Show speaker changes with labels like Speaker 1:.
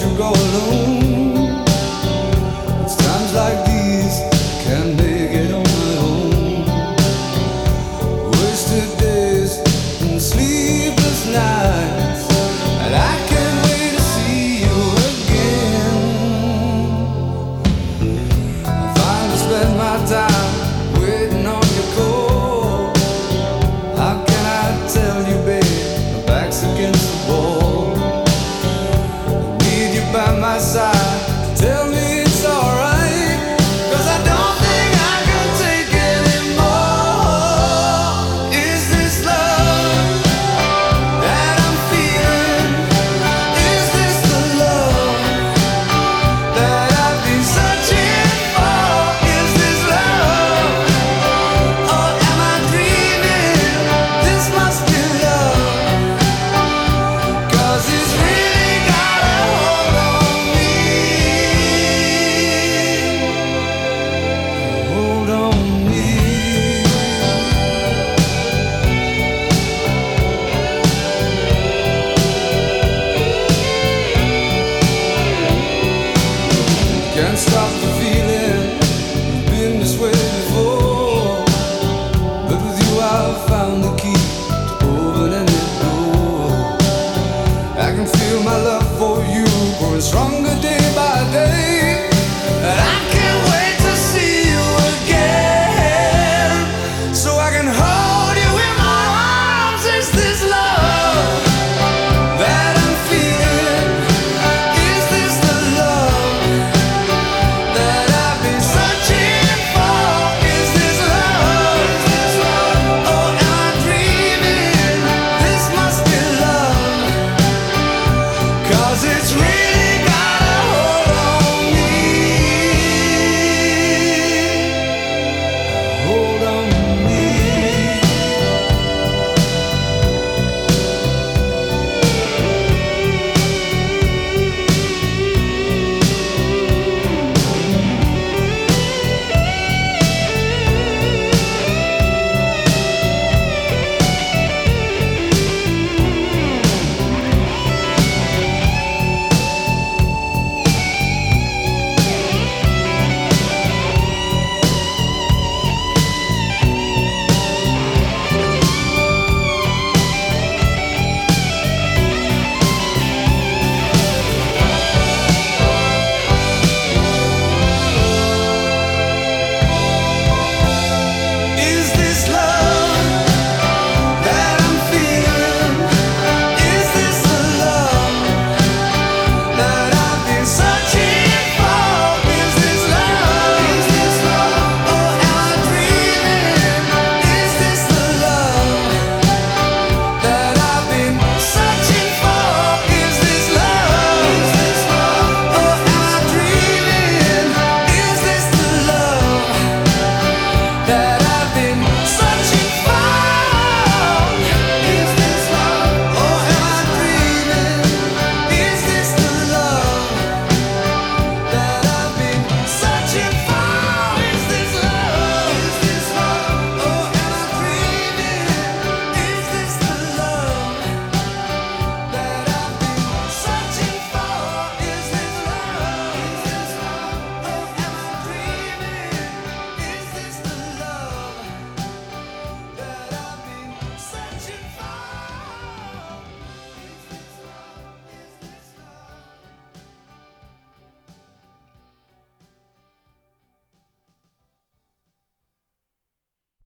Speaker 1: you go alone.